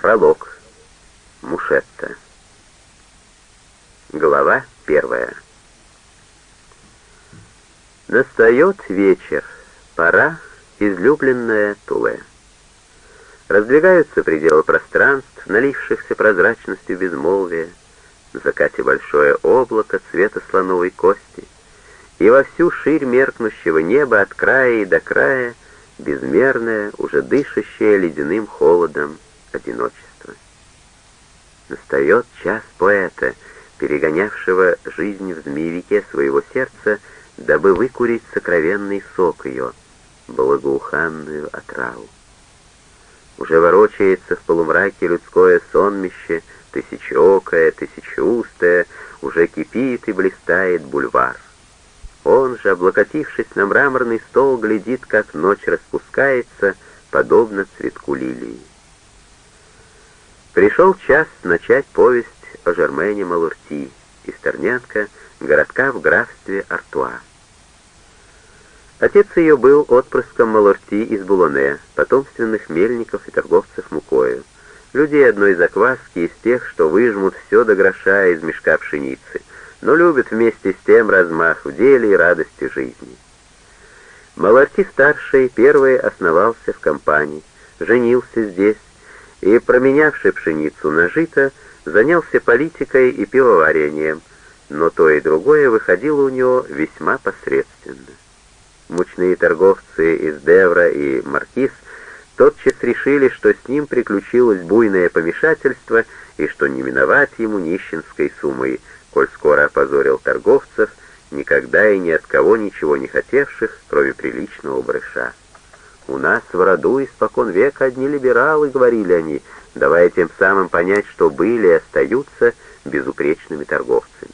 Пролог. Мушетта. Глава первая. Настает вечер, пора, излюбленная Туле. Раздвигаются пределы пространств, налившихся прозрачностью безмолвия, на закате большое облако цвета слоновой кости, и во всю ширь меркнущего неба от края и до края безмерное, уже дышащее ледяным холодом одиночество. Настает час поэта, перегонявшего жизнь в змеевике своего сердца, дабы выкурить сокровенный сок ее, благоуханную отраву. Уже ворочается в полумраке людское сонмище, тысячеокое, тысячеустое, уже кипит и блистает бульвар. Он же, облокотившись на мраморный стол, глядит, как ночь распускается, подобно цветку лилии. Пришел час начать повесть о Жермене Малурти из Торнянка, городка в графстве Артуа. Отец ее был отпрыском Малурти из Булоне, потомственных мельников и торговцев мукою, людей одной закваски из тех, что выжмут все до гроша из мешка пшеницы, но любят вместе с тем размах в деле и радости жизни. Маларти-старший первый основался в компании, женился здесь, и, променявший пшеницу на жито, занялся политикой и пивоварением, но то и другое выходило у него весьма посредственно. Мучные торговцы из Девра и Маркиз тотчас решили, что с ним приключилось буйное помешательство и что не миновать ему нищенской суммы, коль скоро опозорил торговцев, никогда и ни от кого ничего не хотевших, кроме приличного брыша. «У нас в роду испокон века одни либералы», — говорили они, давая тем самым понять, что были и остаются безупречными торговцами.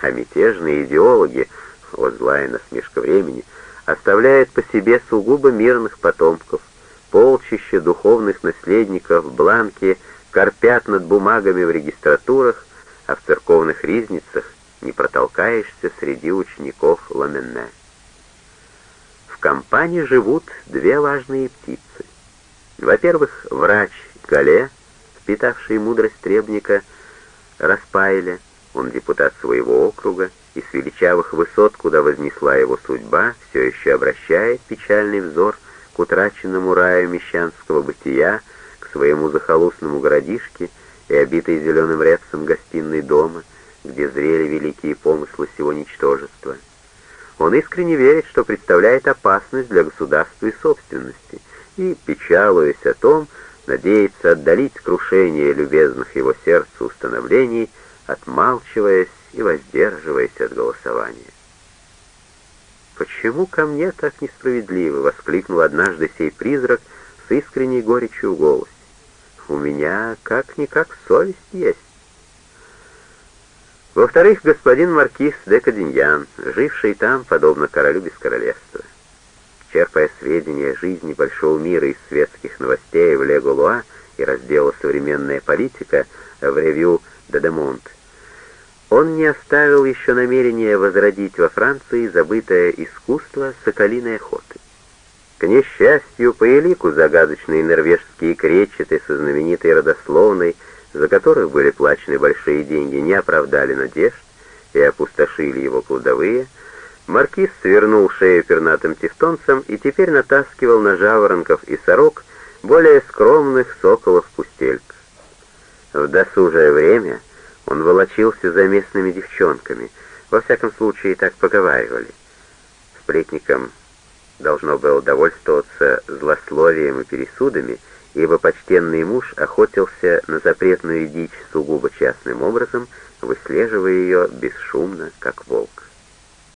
А мятежные идеологи, вот злая насмешка времени, оставляют по себе сугубо мирных потомков, полчища духовных наследников, бланки корпят над бумагами в регистратурах, а в церковных ризницах не протолкаешься среди учеников Ламенне компании живут две важные птицы. Во-первых, врач Гале, впитавший мудрость требника Распайля, он депутат своего округа, и с величавых высот, куда вознесла его судьба, все еще обращает печальный взор к утраченному раю мещанского бытия, к своему захолустному городишке и обитой зеленым репсом гостиной дома, где зрели великие помыслы сего ничтожества — он искренне верит, что представляет опасность для государства и собственности, и, печалуясь о том, надеется отдалить крушение любезных его сердцу установлений, отмалчиваясь и воздерживаясь от голосования. «Почему ко мне так несправедливо?» — воскликнул однажды сей призрак с искренней горечью в голосе. «У меня как-никак совесть есть». Во-вторых, господин маркиз де Каденьян, живший там, подобно королю без королевства. Черпая сведения о жизни большого мира из светских новостей в Леголуа и раздела «Современная политика» в ревью «Дедемонт», он не оставил еще намерения возродить во Франции забытое искусство соколиной охоты. К несчастью, по элику загадочные норвежские кречеты со знаменитой родословной – за которых были плачены большие деньги, не оправдали надежд и опустошили его кладовые, маркиз свернул шею пернатым тевтонцам и теперь натаскивал на жаворонков и сорок более скромных соколов-пустельк. В досужее время он волочился за местными девчонками, во всяком случае так поговаривали. Сплетникам должно было довольствоваться злословием и пересудами, ибо почтенный муж охотился на запретную дичь сугубо частным образом, выслеживая ее бесшумно, как волк.